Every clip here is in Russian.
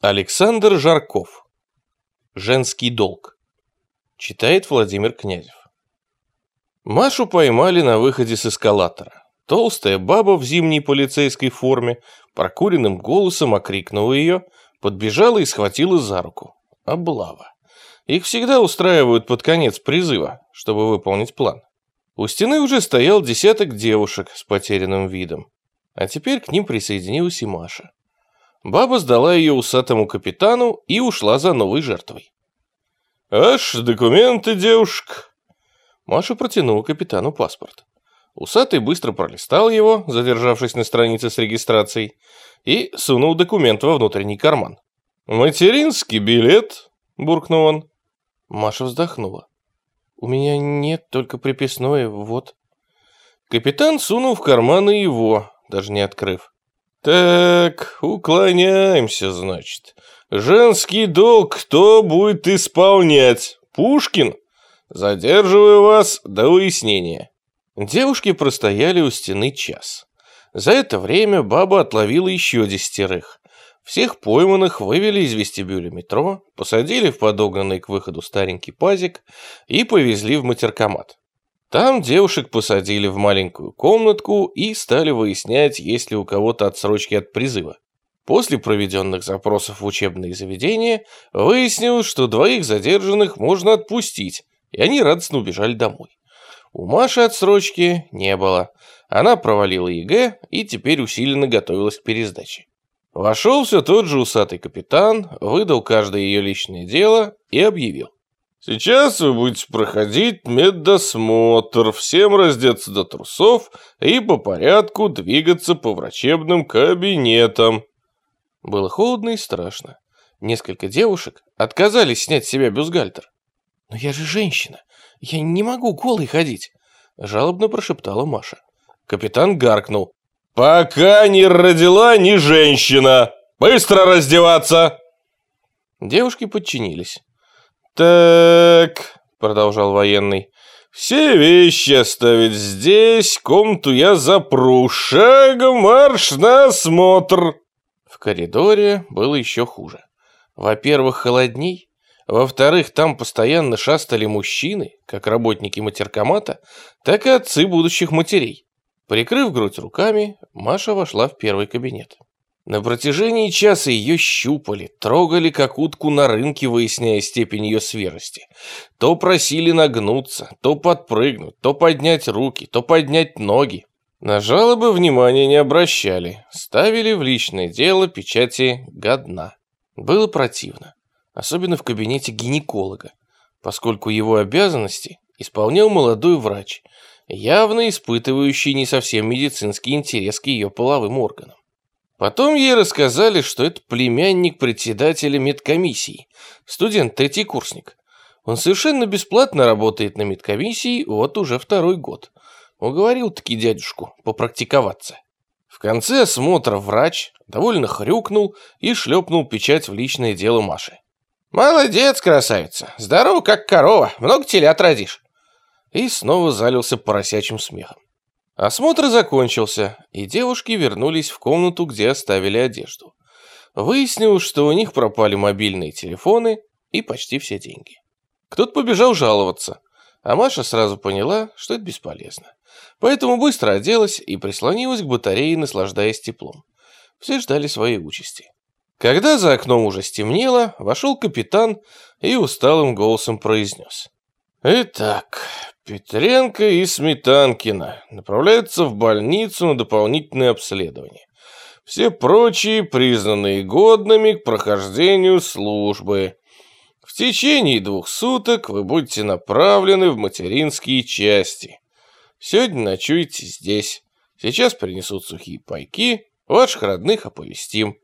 Александр Жарков. Женский долг. Читает Владимир Князев. Машу поймали на выходе с эскалатора. Толстая баба в зимней полицейской форме прокуренным голосом окрикнула ее, подбежала и схватила за руку. Облава. Их всегда устраивают под конец призыва, чтобы выполнить план. У стены уже стоял десяток девушек с потерянным видом. А теперь к ним присоединилась и Маша. Баба сдала ее усатому капитану и ушла за новой жертвой. «Аж документы, девушка!» Маша протянула капитану паспорт. Усатый быстро пролистал его, задержавшись на странице с регистрацией, и сунул документ во внутренний карман. «Материнский билет?» – буркнул он. Маша вздохнула. «У меня нет, только приписное, вот». Капитан сунул в карман и его, даже не открыв. «Так, уклоняемся, значит. Женский долг кто будет исполнять? Пушкин? Задерживаю вас до уяснения». Девушки простояли у стены час. За это время баба отловила еще десятерых. Всех пойманных вывели из вестибюля метро, посадили в подогнанный к выходу старенький пазик и повезли в матеркомат. Там девушек посадили в маленькую комнатку и стали выяснять, есть ли у кого-то отсрочки от призыва. После проведенных запросов в учебные заведения выяснилось, что двоих задержанных можно отпустить, и они радостно убежали домой. У Маши отсрочки не было. Она провалила ЕГЭ и теперь усиленно готовилась к пересдаче. Вошел все тот же усатый капитан, выдал каждой ее личное дело и объявил. Сейчас вы будете проходить медосмотр, всем раздеться до трусов и по порядку двигаться по врачебным кабинетам. Было холодно и страшно. Несколько девушек отказались снять с себя бюстгальтер. «Но я же женщина, я не могу голой ходить», — жалобно прошептала Маша. Капитан гаркнул. «Пока не родила ни женщина! Быстро раздеваться!» Девушки подчинились. «Так», — продолжал военный, — «все вещи оставить здесь, комнату я запру, шагом марш на осмотр». В коридоре было еще хуже. Во-первых, холодней, во-вторых, там постоянно шастали мужчины, как работники матеркомата, так и отцы будущих матерей. Прикрыв грудь руками, Маша вошла в первый кабинет. На протяжении часа ее щупали, трогали как утку на рынке, выясняя степень ее свежести. То просили нагнуться, то подпрыгнуть, то поднять руки, то поднять ноги. На жалобы внимания не обращали, ставили в личное дело печати «годна». Было противно, особенно в кабинете гинеколога, поскольку его обязанности исполнял молодой врач, явно испытывающий не совсем медицинский интерес к ее половым органам. Потом ей рассказали, что это племянник председателя медкомиссии, студент третий курсник. Он совершенно бесплатно работает на медкомиссии вот уже второй год. Уговорил-таки дядюшку попрактиковаться. В конце осмотра врач довольно хрюкнул и шлепнул печать в личное дело Маши. «Молодец, красавица! Здорово, как корова! Много телят родишь!» И снова залился поросячим смехом. Осмотр закончился, и девушки вернулись в комнату, где оставили одежду. Выяснилось, что у них пропали мобильные телефоны и почти все деньги. Кто-то побежал жаловаться, а Маша сразу поняла, что это бесполезно. Поэтому быстро оделась и прислонилась к батарее, наслаждаясь теплом. Все ждали своей участи. Когда за окном уже стемнело, вошел капитан и усталым голосом произнес. «Итак, Петренко и Сметанкина направляются в больницу на дополнительное обследование. Все прочие признанные годными к прохождению службы. В течение двух суток вы будете направлены в материнские части. Сегодня ночуете здесь. Сейчас принесут сухие пайки, ваших родных оповестим.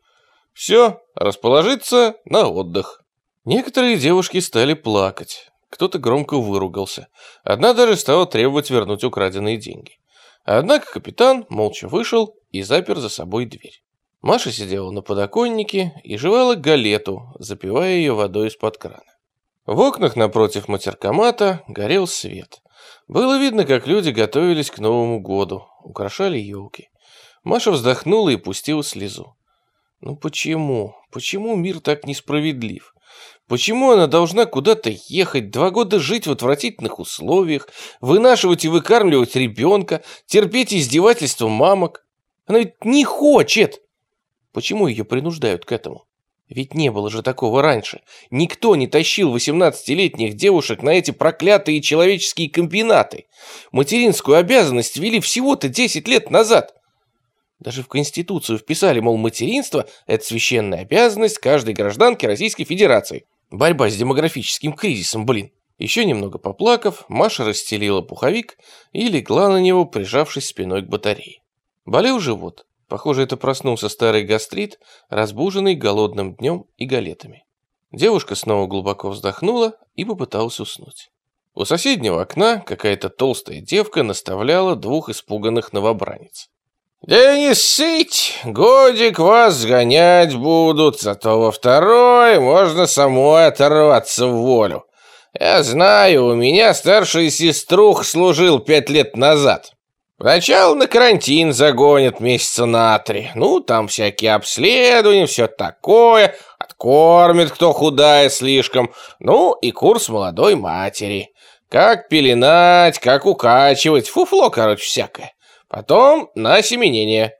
Все, расположиться на отдых. Некоторые девушки стали плакать. Кто-то громко выругался. Одна даже стала требовать вернуть украденные деньги. Однако капитан молча вышел и запер за собой дверь. Маша сидела на подоконнике и жевала галету, запивая ее водой из-под крана. В окнах напротив матеркомата горел свет. Было видно, как люди готовились к Новому году, украшали елки. Маша вздохнула и пустила слезу. Ну почему? Почему мир так несправедлив? Почему она должна куда-то ехать, два года жить в отвратительных условиях, вынашивать и выкармливать ребенка, терпеть издевательства мамок? Она ведь не хочет. Почему ее принуждают к этому? Ведь не было же такого раньше. Никто не тащил 18-летних девушек на эти проклятые человеческие комбинаты. Материнскую обязанность ввели всего-то 10 лет назад. Даже в Конституцию вписали, мол, материнство – это священная обязанность каждой гражданки Российской Федерации. Борьба с демографическим кризисом, блин. Еще немного поплакав, Маша расстелила пуховик и легла на него, прижавшись спиной к батарее. Болел живот. Похоже, это проснулся старый гастрит, разбуженный голодным днем и галетами. Девушка снова глубоко вздохнула и попыталась уснуть. У соседнего окна какая-то толстая девка наставляла двух испуганных новобранец. «Да не сыть, годик вас сгонять будут, зато во второй можно самой оторваться в волю. Я знаю, у меня старший сеструх служил пять лет назад. Сначала на карантин загонят месяца на три. Ну, там всякие обследования, все такое. Откормит, кто худая слишком. Ну, и курс молодой матери. Как пеленать, как укачивать. Фуфло, короче, всякое. Потом на осеменение.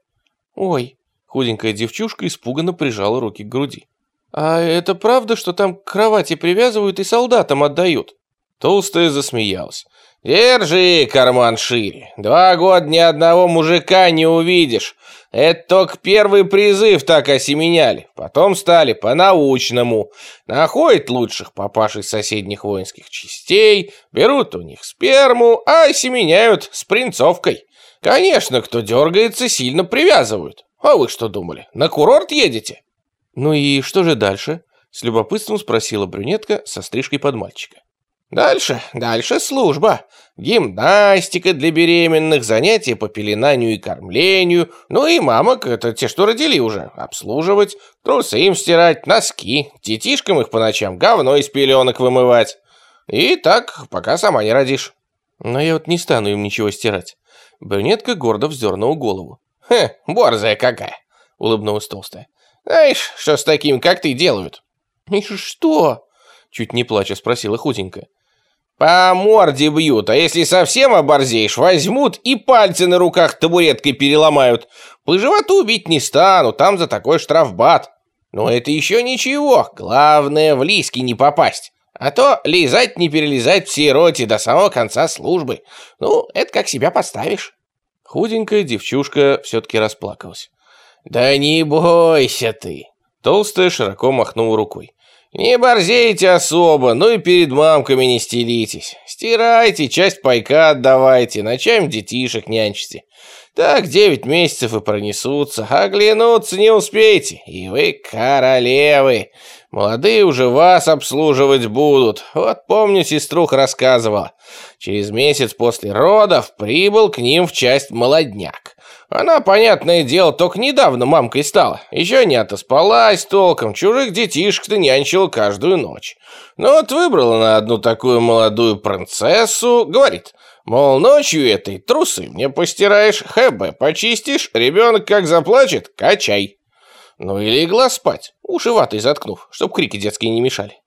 Ой, худенькая девчушка испуганно прижала руки к груди. А это правда, что там к кровати привязывают и солдатам отдают? Толстая засмеялась. Держи карман шире. Два года ни одного мужика не увидишь. Это только первый призыв так осеменяли. Потом стали по-научному. Находят лучших папаш соседних воинских частей, берут у них сперму, а осеменяют с принцовкой. Конечно, кто дергается, сильно привязывают. А вы что думали, на курорт едете? Ну и что же дальше? С любопытством спросила брюнетка со стрижкой под мальчика. Дальше, дальше служба. Гимнастика для беременных, занятия по пеленанию и кормлению. Ну и мамок, это те, что родили уже, обслуживать, трусы им стирать, носки, детишкам их по ночам говно из пеленок вымывать. И так, пока сама не родишь. Но я вот не стану им ничего стирать. Брюнетка гордо вздернула голову. «Хе, борзая какая!» — улыбнулась толстая. «Знаешь, что с таким, как ты, делают?» «И что?» — чуть не плача спросила худенькая. «По морде бьют, а если совсем оборзеешь, возьмут и пальцы на руках табуреткой переломают. По животу убить не стану, там за такой штрафбат. Но это еще ничего, главное в лиски не попасть. А то лизать не перелезать в сироте до самого конца службы. Ну, это как себя подставишь. Худенькая девчушка все-таки расплакалась. «Да не бойся ты!» Толстая широко махнула рукой. «Не борзейте особо, ну и перед мамками не стелитесь. Стирайте, часть пайка отдавайте, ночами детишек нянчите. Так девять месяцев и пронесутся, оглянуться не успеете, и вы королевы. Молодые уже вас обслуживать будут. Вот помню, сеструха рассказывала. Через месяц после родов прибыл к ним в часть молодняк. Она, понятное дело, только недавно мамкой стала. Еще не отоспалась толком, чужих детишек-то нянчила каждую ночь. Ну вот выбрала на одну такую молодую принцессу, говорит, мол, ночью этой трусы мне постираешь, ХБ почистишь, ребенок как заплачет, качай. Ну и легла спать, уши ватой заткнув, чтоб крики детские не мешали.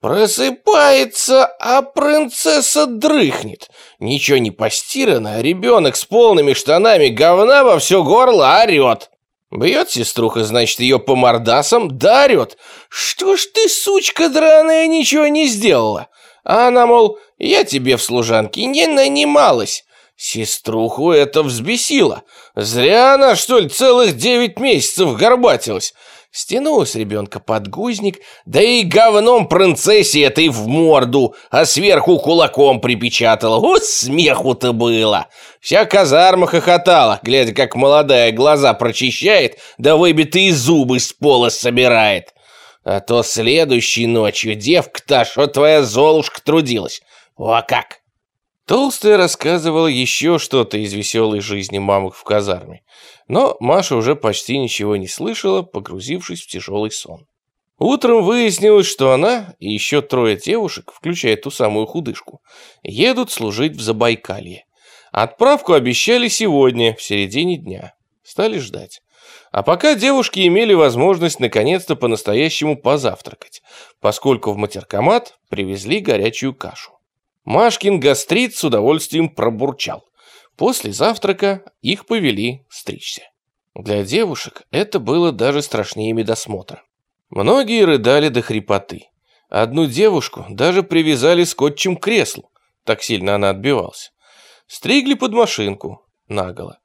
Просыпается, а принцесса дрыхнет. Ничего не постирано, а ребенок с полными штанами говна во все горло орет. Бьет сеструха, значит, ее по мордасам, да орет. Что ж ты, сучка драная, ничего не сделала? А она, мол, я тебе в служанке не нанималась. Сеструху это взбесило. Зря она, что ли, целых девять месяцев горбатилась. Стянула с ребенка подгузник, да и говном принцессе этой в морду, а сверху кулаком припечатала. Вот смеху-то было! Вся казарма хохотала, глядя, как молодая глаза прочищает, да выбитые зубы с пола собирает. А то следующей ночью девка-то, что твоя Золушка трудилась. О как! Толстая рассказывала еще что-то из веселой жизни мамок в казарме, но Маша уже почти ничего не слышала, погрузившись в тяжелый сон. Утром выяснилось, что она и еще трое девушек, включая ту самую худышку, едут служить в Забайкалье. Отправку обещали сегодня, в середине дня. Стали ждать. А пока девушки имели возможность наконец-то по-настоящему позавтракать, поскольку в матеркомат привезли горячую кашу. Машкин гастрит с удовольствием пробурчал. После завтрака их повели стричься. Для девушек это было даже страшнее медосмотра. Многие рыдали до хрипоты. Одну девушку даже привязали скотчем к креслу, так сильно она отбивалась. Стригли под машинку, наголо.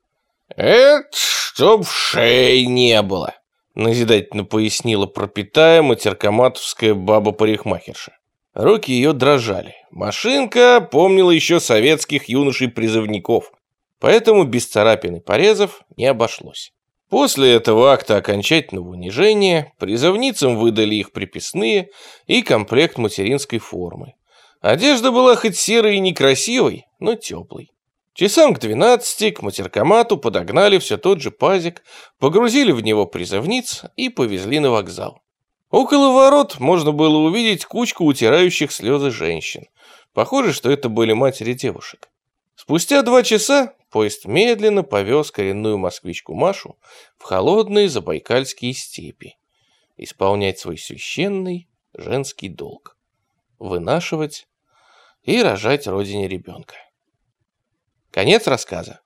«Это чтоб шеи не было», назидательно пояснила пропитая матеркоматовская баба-парикмахерша. Руки ее дрожали. Машинка помнила еще советских юношей-призывников, поэтому без царапин и порезов не обошлось. После этого акта окончательного унижения призывницам выдали их приписные и комплект материнской формы. Одежда была хоть серой и некрасивой, но теплой. Часам к двенадцати к матеркомату подогнали все тот же пазик, погрузили в него призывниц и повезли на вокзал. Около ворот можно было увидеть кучку утирающих слезы женщин. Похоже, что это были матери девушек. Спустя два часа поезд медленно повез коренную москвичку Машу в холодные забайкальские степи. Исполнять свой священный женский долг. Вынашивать и рожать родине ребенка. Конец рассказа.